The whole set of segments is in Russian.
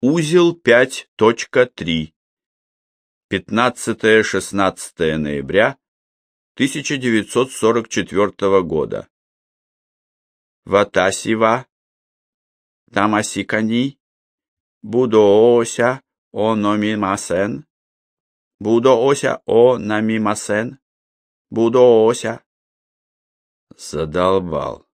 Узел 5.3. 15-16 ноября 1944 года. Ватасива, Тамасикани, Будоося, Ономимасен, Будоося, Ономимасен, Будоося. Задолбал.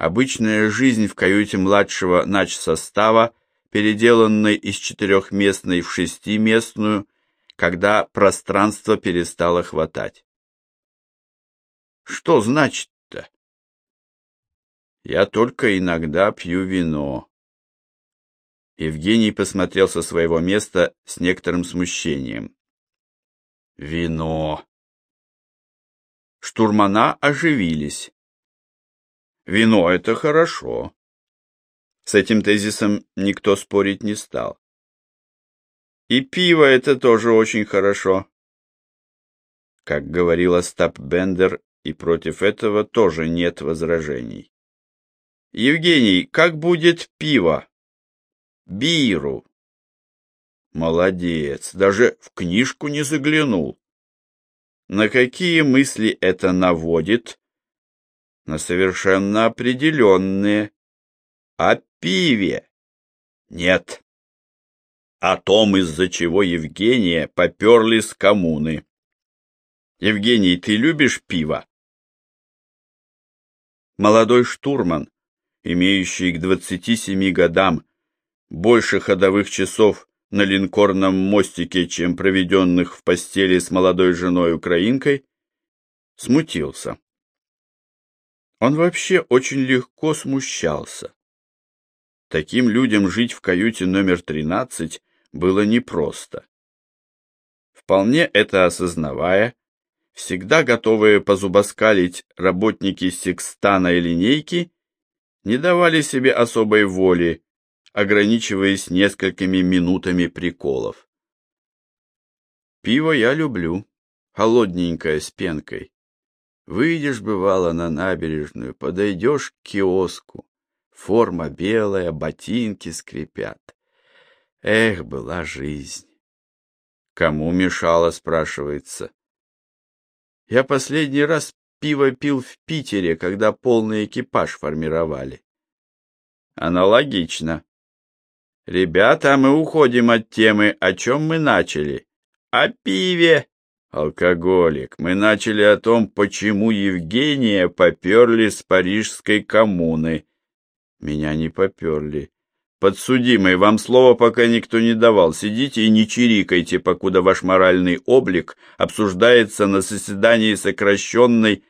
Обычная жизнь в каюте младшего начсостава, переделанной из четырехместной в шестиместную, когда пространство перестало хватать. Что значит-то? Я только иногда пью вино. Евгений посмотрел со своего места с некоторым смущением. Вино. Штурмана оживились. Вино — это хорошо. С этим тезисом никто спорить не стал. И пиво — это тоже очень хорошо. Как говорил Остап Бендер, и против этого тоже нет возражений. Евгений, как будет пиво? Биру. Молодец, даже в книжку не заглянул. На какие мысли это наводит? На совершенно определенные. О пиве. Нет. О том, из-за чего Евгения поперли с коммуны. Евгений, ты любишь пиво? Молодой штурман, имеющий к 27 годам больше ходовых часов на линкорном мостике, чем проведенных в постели с молодой женой украинкой, смутился. Он вообще очень легко смущался. Таким людям жить в каюте номер 13 было непросто. Вполне это осознавая, всегда готовые позубоскалить работники секстана и линейки не давали себе особой воли, ограничиваясь несколькими минутами приколов. Пиво я люблю, холодненькое с пенкой. Выйдешь, бывало, на набережную, подойдешь к киоску. Форма белая, ботинки скрипят. Эх, была жизнь. Кому мешало, спрашивается. Я последний раз пиво пил в Питере, когда полный экипаж формировали. Аналогично. Ребята, мы уходим от темы, о чем мы начали. О пиве. Алкоголик. Мы начали о том, почему Евгения поперли с парижской коммуны. Меня не поперли. Подсудимый, вам слова пока никто не давал. Сидите и не чирикайте, покуда ваш моральный облик обсуждается на заседании сокращенной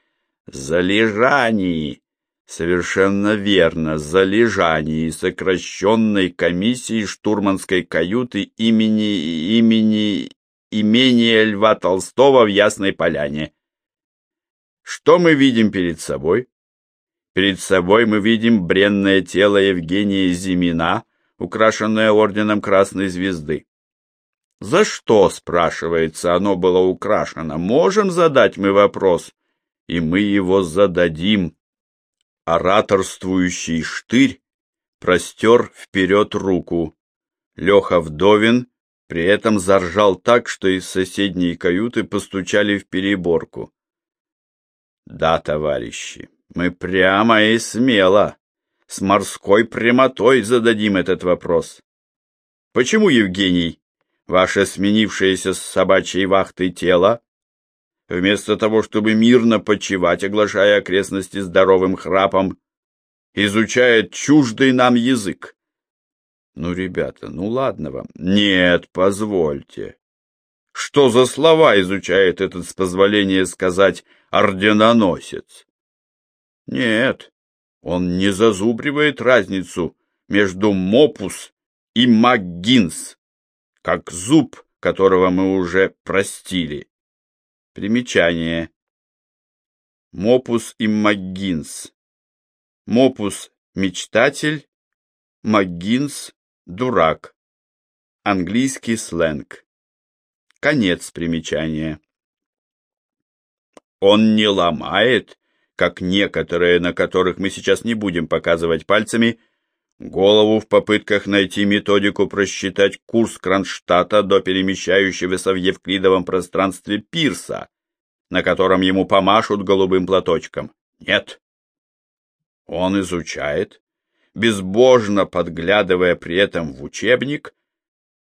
залежании. Совершенно верно, залежании сокращенной комиссии штурманской каюты имени имени имение Льва Толстого в Ясной Поляне. Что мы видим перед собой? Перед собой мы видим бренное тело Евгения Зимина, украшенное орденом Красной Звезды. За что, спрашивается, оно было украшено? Можем задать мы вопрос, и мы его зададим. Ораторствующий штырь простер вперед руку. Леха Вдовин при этом заржал так, что из соседней каюты постучали в переборку. Да, товарищи, мы прямо и смело, с морской прямотой зададим этот вопрос. Почему, Евгений, ваше сменившееся с собачьей вахтой тело, вместо того, чтобы мирно почивать, оглашая окрестности здоровым храпом, изучает чуждый нам язык? Ну, ребята, ну ладно вам. Нет, позвольте. Что за слова изучает этот, с позволения сказать, орденоносец? Нет, он не зазубривает разницу между мопус и маггинс, как зуб, которого мы уже простили. Примечание. Мопус и маггинс. Мопус – мечтатель, маггинс Дурак. Английский сленг. Конец примечания. Он не ломает, как некоторые, на которых мы сейчас не будем показывать пальцами, голову в попытках найти методику просчитать курс Кронштадта до перемещающегося в евклидовом пространстве пирса, на котором ему помашут голубым платочком. Нет. Он изучает, безбожно подглядывая при этом в учебник,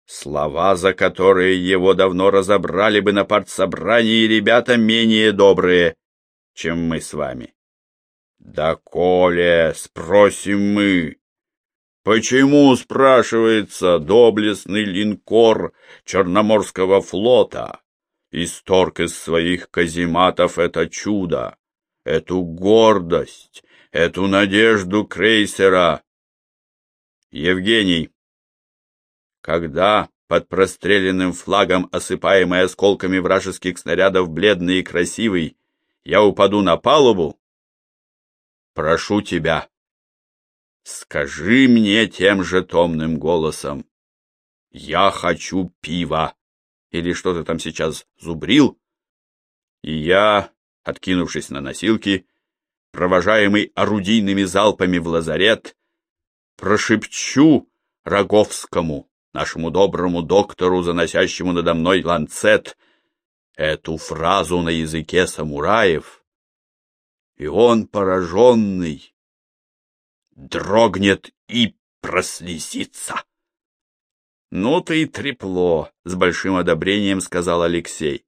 слова, за которые его давно разобрали бы на партсобрании ребята менее добрые, чем мы с вами. Да, Коля, спросим мы, Почему, спрашивается, доблестный линкор Черноморского флота исторг из своих казематов это чудо, эту гордость, эту надежду крейсера? Евгений, когда под простреленным флагом, осыпаемый осколками вражеских снарядов, бледный и красивый, я упаду на палубу, прошу тебя, Скажи мне тем же томным голосом. Я хочу пива. Или что ты там сейчас зубрил? И я, откинувшись на носилки, провожаемый орудийными залпами в лазарет, прошепчу Роговскому, нашему доброму доктору, заносящему надо мной ланцет, эту фразу на языке самураев. И он, пораженный, дрогнет и прослезится. «Ну ты и трепло», — с большим одобрением сказал Алексей.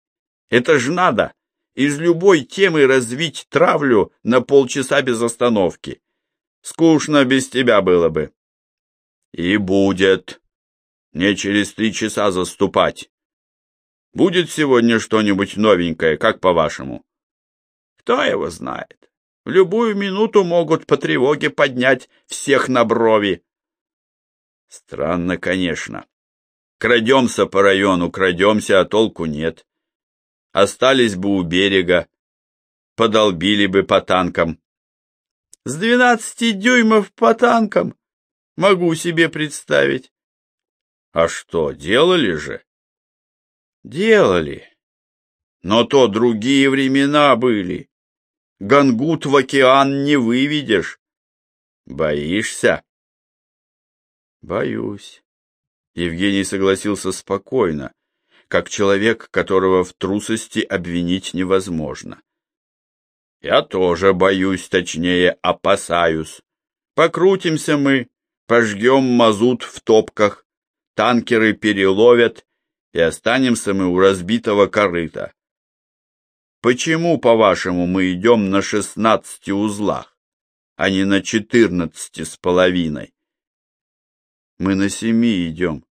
«Это ж надо! Из любой темы развить травлю на полчаса без остановки. Скучно без тебя было бы». «И будет. Не через три часа заступать. Будет сегодня что-нибудь новенькое, как по-вашему?» «Кто его знает? В любую минуту могут по тревоге поднять всех на брови. Странно, конечно. Крадемся по району, крадемся, а толку нет. Остались бы у берега, подолбили бы по танкам. С двенадцати дюймов по танкам могу себе представить. А что, делали же? Делали. Но то другие времена были. Гангут в океан не выведешь. Боишься? Боюсь. Евгений согласился спокойно, как человек, которого в трусости обвинить невозможно. Я тоже боюсь, точнее, опасаюсь. Покрутимся мы, пожгем мазут в топках, танкеры переловят, и останемся мы у разбитого корыта. Почему, по-вашему, мы идем на шестнадцати узлах, а не на четырнадцати с половиной? Мы на семи идем.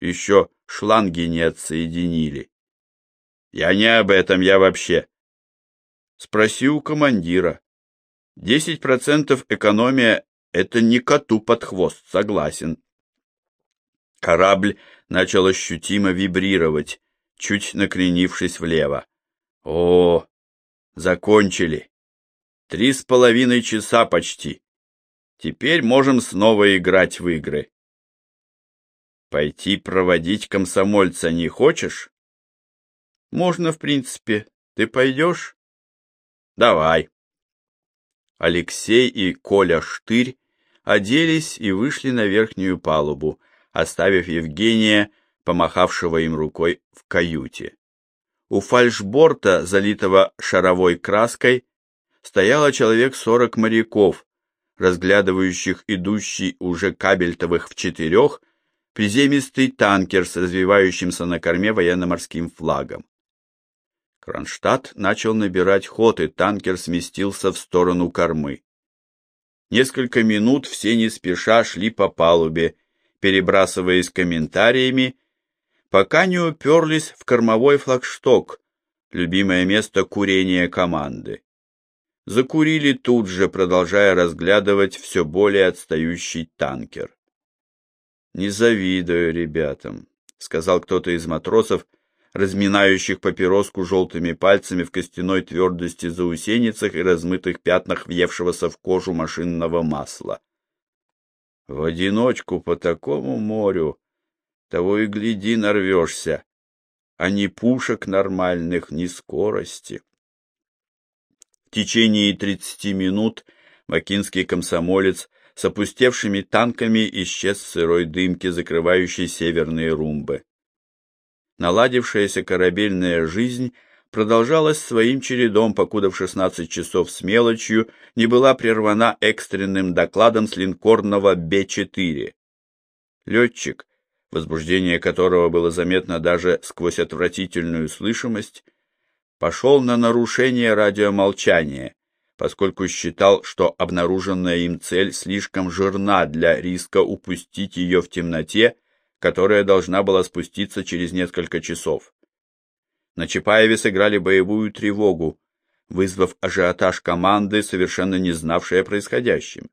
Еще шланги не отсоединили. Я не об этом, я вообще. Спроси у командира. Десять процентов экономия — это не коту под хвост, согласен. Корабль начал ощутимо вибрировать, чуть накренившись влево. О, закончили. Три с половиной часа почти. Теперь можем снова играть в игры. Пойти проводить комсомольца не хочешь? Можно, в принципе. Ты пойдешь? Давай. Алексей и Коля Штырь оделись и вышли на верхнюю палубу, оставив Евгения, помахавшего им рукой в каюте. У фальшборта, залитого шаровой краской, стояло человек сорок моряков, разглядывающих идущий уже кабельтовых в четырех приземистый танкер с развивающимся на корме военно-морским флагом. Кронштадт начал набирать ход, и танкер сместился в сторону кормы. Несколько минут все не спеша шли по палубе, перебрасываясь комментариями пока не уперлись в кормовой флагшток, любимое место курения команды. Закурили тут же, продолжая разглядывать все более отстающий танкер. «Не завидую ребятам», — сказал кто-то из матросов, разминающих папироску желтыми пальцами в костяной твердости заусеницах и размытых пятнах въевшегося в кожу машинного масла. В одиночку по такому морю того и гляди нарвешься, а ни пушек нормальных, ни скорости. В течение тридцати минут макинский комсомолец с опустевшими танками исчез сырой дымке, закрывающей северные румбы. Наладившаяся корабельная жизнь продолжалась своим чередом, покуда в 16 часов с мелочью не была прервана экстренным докладом с линкорного Б-4. Летчик, возбуждение которого было заметно даже сквозь отвратительную слышимость, пошел на нарушение радиомолчания, поскольку считал, что обнаруженная им цель слишком жирна для риска упустить ее в темноте, которая должна была спуститься через несколько часов. На Чапаеве сыграли боевую тревогу, вызвав ажиотаж команды, совершенно не знавшей о происходящем.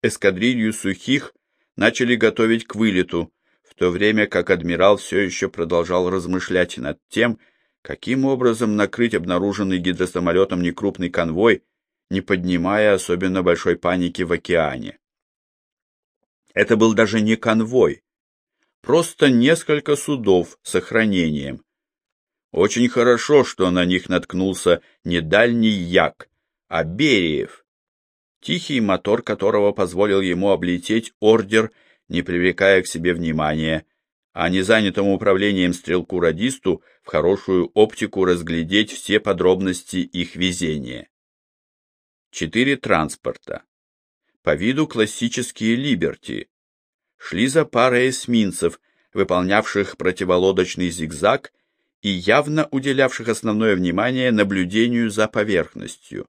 Эскадрилью сухих начали готовить к вылету, в то время как адмирал все еще продолжал размышлять над тем, каким образом накрыть обнаруженный гидросамолетом некрупный конвой, не поднимая особенно большой паники в океане. Это был даже не конвой, просто несколько судов с охранением. Очень хорошо, что на них наткнулся не дальний як, а Бериев, тихий мотор которого позволил ему облететь ордер, не привлекая к себе внимания, а незанятому управлением стрелку-радисту в хорошую оптику разглядеть все подробности их везения. Четыре транспорта. По виду классические «Либерти». Шли за парой эсминцев, выполнявших противолодочный зигзаг и явно уделявших основное внимание наблюдению за поверхностью.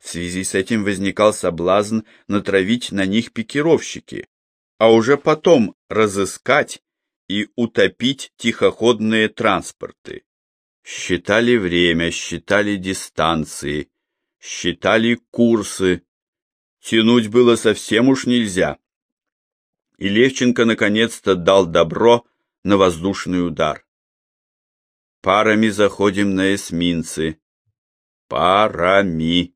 В связи с этим возникал соблазн натравить на них пикировщики, а уже потом разыскать и утопить тихоходные транспорты. Считали время, считали дистанции, считали курсы. Тянуть было совсем уж нельзя. И Левченко наконец-то дал добро на воздушный удар. Парами заходим на эсминцы. Парами.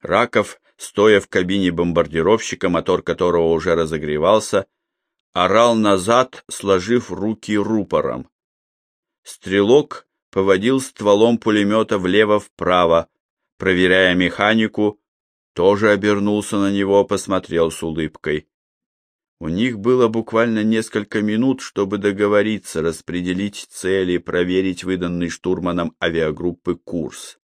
Раков, стоя в кабине бомбардировщика, мотор которого уже разогревался, орал назад, сложив руки рупором. Стрелок поводил стволом пулемета влево-вправо, проверяя механику, тоже обернулся на него, посмотрел с улыбкой. У них было буквально несколько минут, чтобы договориться, распределить цели, проверить выданный штурманом авиагруппы курс.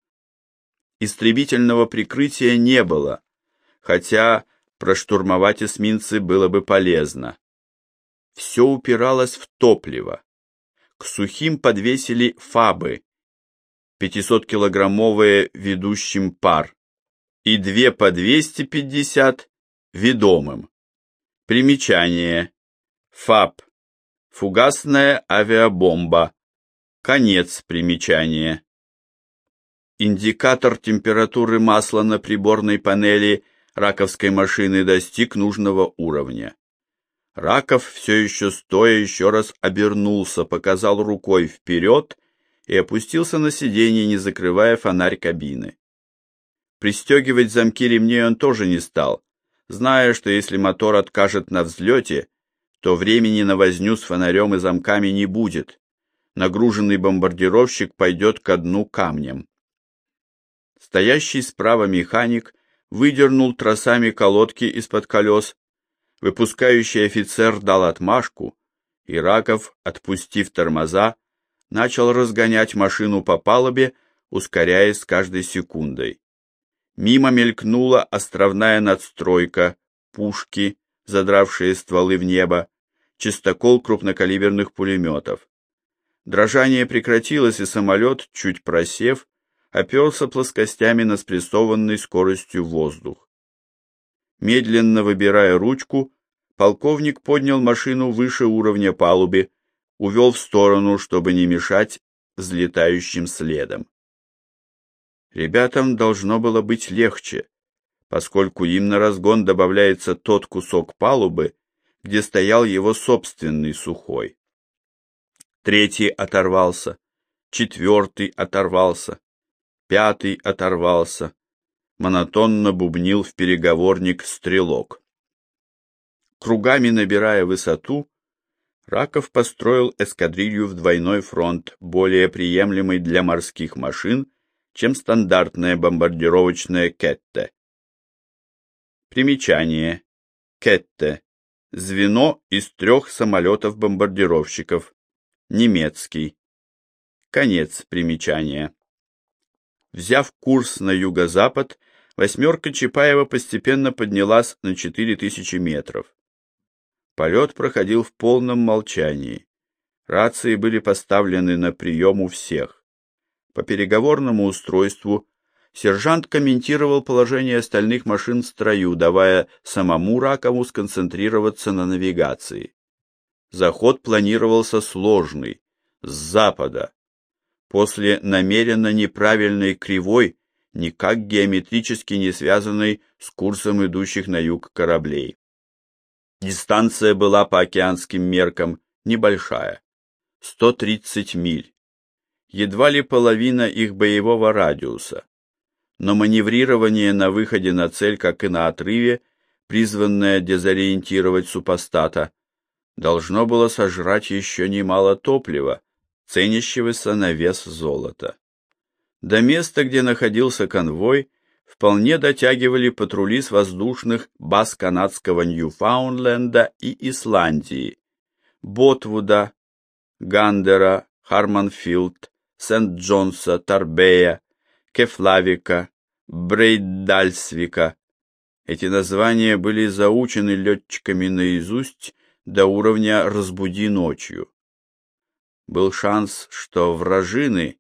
Истребительного прикрытия не было, хотя проштурмовать эсминцы было бы полезно все упиралось в топливо. К сухим подвесили фабы, 500-килограммовые ведущим пар, и две по 250 ведомым. Примечание. ФАБ. Фугасная авиабомба. Конец примечания. Индикатор температуры масла на приборной панели раковской машины достиг нужного уровня. Раков все еще стоя еще раз обернулся, показал рукой вперед и опустился на сиденье, не закрывая фонарь кабины. Пристегивать замки ремней он тоже не стал, зная, что если мотор откажет на взлете, то времени на возню с фонарем и замками не будет. Нагруженный бомбардировщик пойдет ко дну камнем. Стоящий справа механик выдернул тросами колодки из-под колес Выпускающий офицер дал отмашку, и Раков, отпустив тормоза, начал разгонять машину по палубе, ускоряясь с каждой секундой. Мимо мелькнула островная надстройка, пушки, задравшие стволы в небо, чистокол крупнокалиберных пулеметов. Дрожание прекратилось, и самолет, чуть просев, оперся плоскостями на спрессованный скоростью воздух. Медленно выбирая ручку, полковник поднял машину выше уровня палубы, увел в сторону, чтобы не мешать взлетающим следом. Ребятам должно было быть легче, поскольку им на разгон добавляется тот кусок палубы, где стоял его собственный сухой. Третий оторвался, четвертый оторвался, пятый оторвался, монотонно бубнил в переговорник стрелок. Кругами набирая высоту, Раков построил эскадрилью в двойной фронт, более приемлемый для морских машин, чем стандартная бомбардировочная Кетте. Примечание. Кетте. Звено из трех самолетов-бомбардировщиков. Немецкий. Конец примечания. Взяв курс на юго-запад, восьмерка Чапаева постепенно поднялась на 4000 метров. Полет проходил в полном молчании. Рации были поставлены на прием у всех. По переговорному устройству сержант комментировал положение остальных машин в строю, давая самому Ракову сконцентрироваться на навигации. Заход планировался сложный, с запада. После намеренно неправильной кривой, никак геометрически не связанной с курсом идущих на юг кораблей. Дистанция была по океанским меркам небольшая, 130 миль, едва ли половина их боевого радиуса. Но маневрирование на выходе на цель, как и на отрыве, призванное дезориентировать супостата, должно было сожрать еще немало топлива, ценящегося на вес золота. До места, где находился конвой, вполне дотягивали патрули с воздушных баз канадского Ньюфаундленда и Исландии, Ботвуда, Гандера, Харманфилд, Сент-Джонса, Тарбея, Кефлавика, Брейдальсвика. Эти названия были заучены летчиками наизусть до уровня «разбуди ночью». Был шанс, что вражины,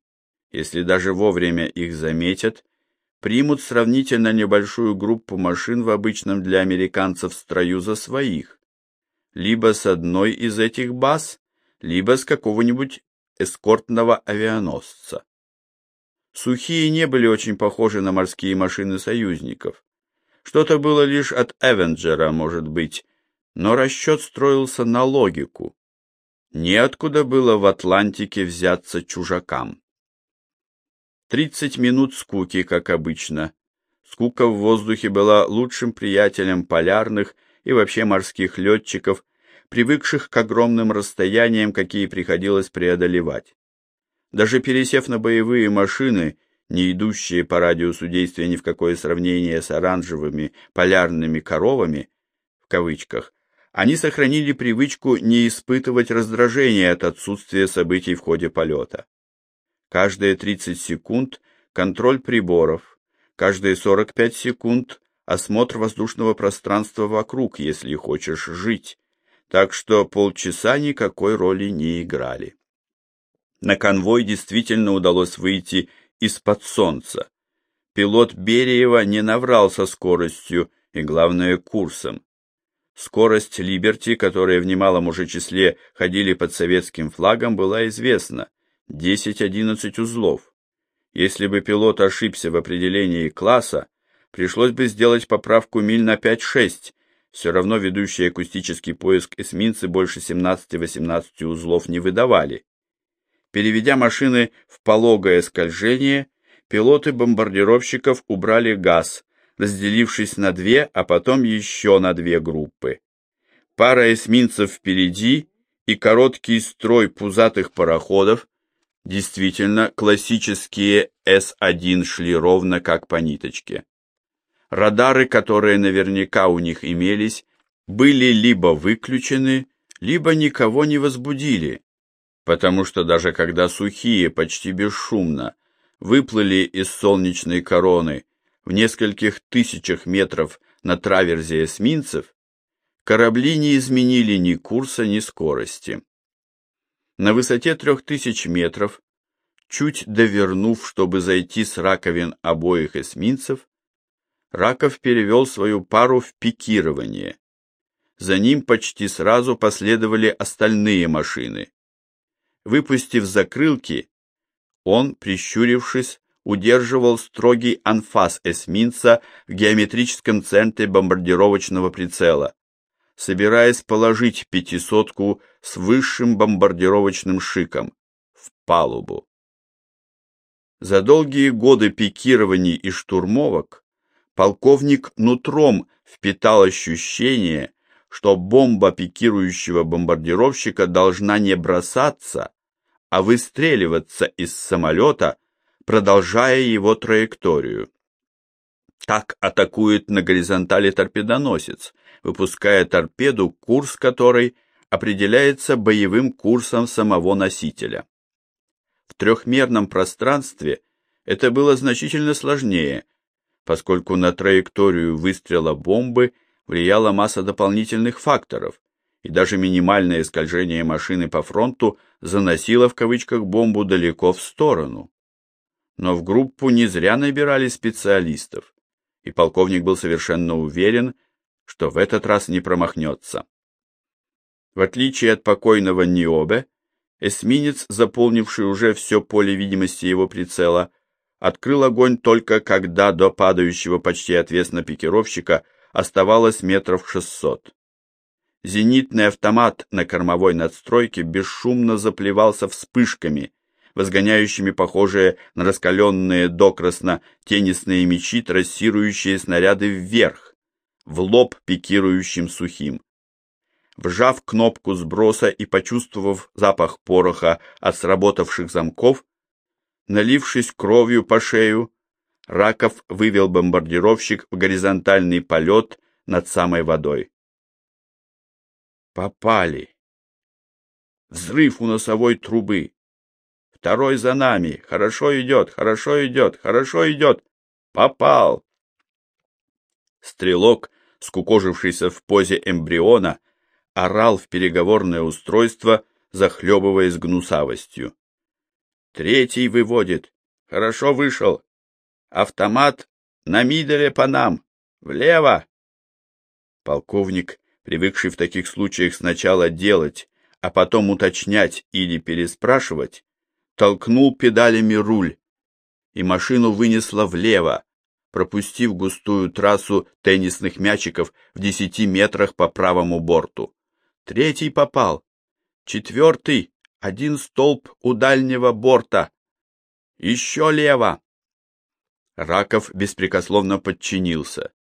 если даже вовремя их заметят, примут сравнительно небольшую группу машин в обычном для американцев строю за своих, либо с одной из этих баз, либо с какого-нибудь эскортного авианосца. Сухие не были очень похожи на морские машины союзников. Что-то было лишь от Эвенджера, может быть, но расчет строился на логику. Неоткуда было в Атлантике взяться чужакам. Тридцать минут скуки, как обычно. Скука в воздухе была лучшим приятелем полярных и вообще морских летчиков, привыкших к огромным расстояниям, какие приходилось преодолевать. Даже пересев на боевые машины, не идущие по радиусу действия ни в какое сравнение с оранжевыми полярными коровами, в кавычках, они сохранили привычку не испытывать раздражения от отсутствия событий в ходе полета. Каждые 30 секунд контроль приборов, каждые 45 секунд осмотр воздушного пространства вокруг, если хочешь жить, так что полчаса никакой роли не играли. На конвой действительно удалось выйти из-под солнца. Пилот Бериева не наврал со скоростью и, главное, курсом. Скорость «Либерти», которая в немалом уже числе ходили под советским флагом, была известна – 10-11 узлов. Если бы пилот ошибся в определении класса, пришлось бы сделать поправку миль на 5-6, все равно ведущие акустический поиск эсминцы больше 17-18 узлов не выдавали. Переведя машины в пологое скольжение, пилоты бомбардировщиков убрали газ, разделившись на две, а потом еще на две группы. Пара эсминцев впереди и короткий строй пузатых пароходов, действительно классические С-1 шли ровно как по ниточке. Радары, которые наверняка у них имелись, были либо выключены, либо никого не возбудили, потому что даже когда сухие почти бесшумно выплыли из солнечной короны в нескольких тысячах метров на траверзе эсминцев, корабли не изменили ни курса, ни скорости. На высоте трех тысяч метров, чуть довернув, чтобы зайти с раковин обоих эсминцев, Раков перевел свою пару в пикирование. За ним почти сразу последовали остальные машины. Выпустив закрылки, он, прищурившись, удерживал строгий анфас эсминца в геометрическом центре бомбардировочного прицела, собираясь положить пятисотку с высшим бомбардировочным шиком в палубу. За долгие годы пикирований и штурмовок полковник нутром впитал ощущение, что бомба пикирующего бомбардировщика должна не бросаться, а выстреливаться из самолета продолжая его траекторию. Так атакует на горизонтали торпедоносец, выпуская торпеду, курс которой определяется боевым курсом самого носителя. В трехмерном пространстве это было значительно сложнее, поскольку на траекторию выстрела бомбы влияла масса дополнительных факторов, и даже минимальное скольжение машины по фронту заносило в кавычках бомбу далеко в сторону. Но в группу не зря набирали специалистов, и полковник был совершенно уверен, что в этот раз не промахнется. В отличие от покойного Ниобе, эсминец, заполнивший уже все поле видимости его прицела, открыл огонь только когда до падающего почти отвесно пикировщика оставалось метров шестьсот. Зенитный автомат на кормовой надстройке бесшумно заплевался вспышками, возгоняющими похожие на раскаленные докрасно теннисные мечи трассирующие снаряды вверх, в лоб пикирующим сухим. Вжав кнопку сброса и почувствовав запах пороха от сработавших замков, налившись кровью по шею, Раков вывел бомбардировщик в горизонтальный полет над самой водой. Попали. Взрыв у носовой трубы. Второй за нами. Хорошо идет, хорошо идет, хорошо идет. Попал. Стрелок, скукожившийся в позе эмбриона, орал в переговорное устройство, захлебываясь гнусавостью. Третий выводит. Хорошо вышел. Автомат на миделе по нам. Влево. Полковник привыкший в таких случаях сначала делать, а потом уточнять или переспрашивать, толкнул педалями руль, и машину вынесло влево, пропустив густую трассу теннисных мячиков в десяти метрах по правому борту. Третий попал. Четвертый — один столб у дальнего борта. Еще лево. Раков беспрекословно подчинился.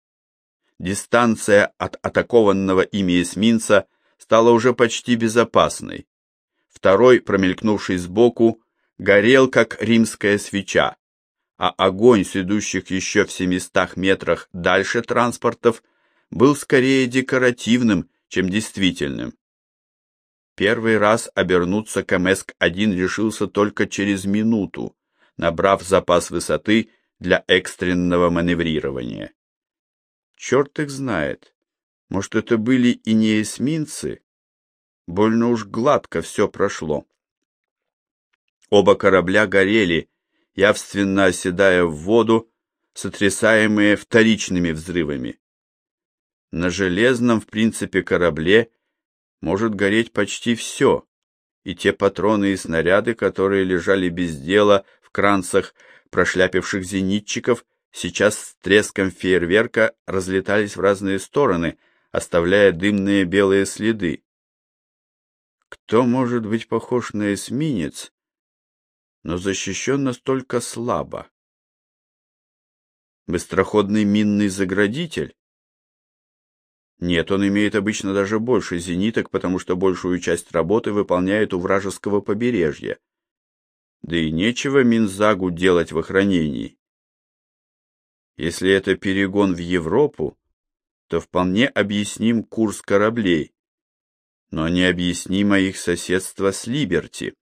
Дистанция от атакованного ими эсминца стала уже почти безопасной. Второй, промелькнувший сбоку, горел, как римская свеча, а огонь с еще в семистах метрах дальше транспортов был скорее декоративным, чем действительным. Первый раз обернуться КМСК-1 решился только через минуту, набрав запас высоты для экстренного маневрирования. Черт их знает. Может, это были и не эсминцы? Больно уж гладко все прошло. Оба корабля горели, явственно оседая в воду, сотрясаемые вторичными взрывами. На железном, в принципе, корабле может гореть почти все, и те патроны и снаряды, которые лежали без дела в кранцах прошляпивших зенитчиков, сейчас с треском фейерверка разлетались в разные стороны, оставляя дымные белые следы. Кто может быть похож на эсминец, но защищен настолько слабо? Быстроходный минный заградитель? Нет, он имеет обычно даже больше зениток, потому что большую часть работы выполняет у вражеского побережья. Да и нечего Минзагу делать в охранении. Если это перегон в Европу, то вполне объясним курс кораблей, но необъяснимо их соседство с Либерти.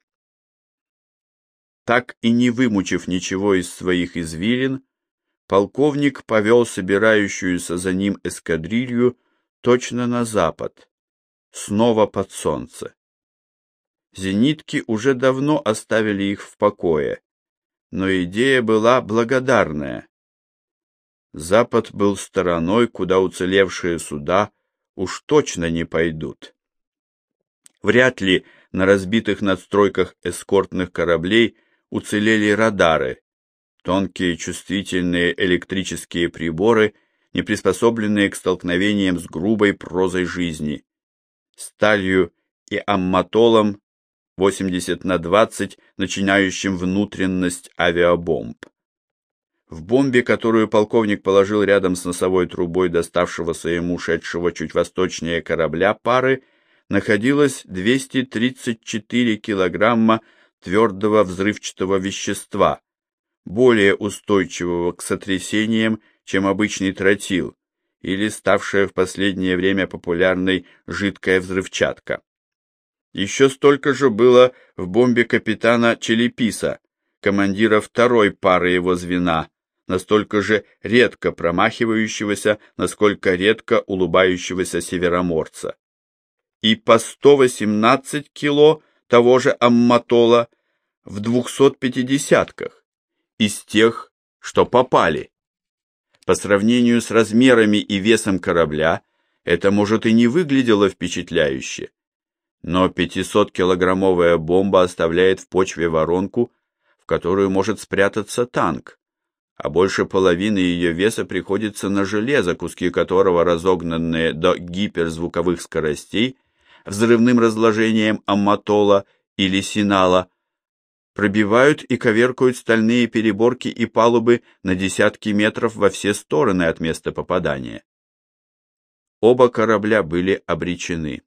Так и не вымучив ничего из своих извилин, полковник повел собирающуюся за ним эскадрилью точно на запад, снова под солнце. Зенитки уже давно оставили их в покое, но идея была благодарная. Запад был стороной, куда уцелевшие суда уж точно не пойдут. Вряд ли на разбитых надстройках эскортных кораблей уцелели радары, тонкие чувствительные электрические приборы, не приспособленные к столкновениям с грубой прозой жизни, сталью и амматолом 80 на 20, начинающим внутренность авиабомб. В бомбе, которую полковник положил рядом с носовой трубой доставшегося ему шедшего чуть восточнее корабля пары, находилось 234 килограмма твердого взрывчатого вещества, более устойчивого к сотрясениям, чем обычный тротил или ставшая в последнее время популярной жидкая взрывчатка. Еще столько же было в бомбе капитана Челеписа, командира второй пары его звена, настолько же редко промахивающегося, насколько редко улыбающегося североморца. И по 118 кило того же амматола в 250-ках, из тех, что попали. По сравнению с размерами и весом корабля, это, может, и не выглядело впечатляюще, но 500-килограммовая бомба оставляет в почве воронку, в которую может спрятаться танк, а больше половины ее веса приходится на железо, куски которого, разогнанные до гиперзвуковых скоростей, взрывным разложением амматола или синала, пробивают и коверкают стальные переборки и палубы на десятки метров во все стороны от места попадания. Оба корабля были обречены.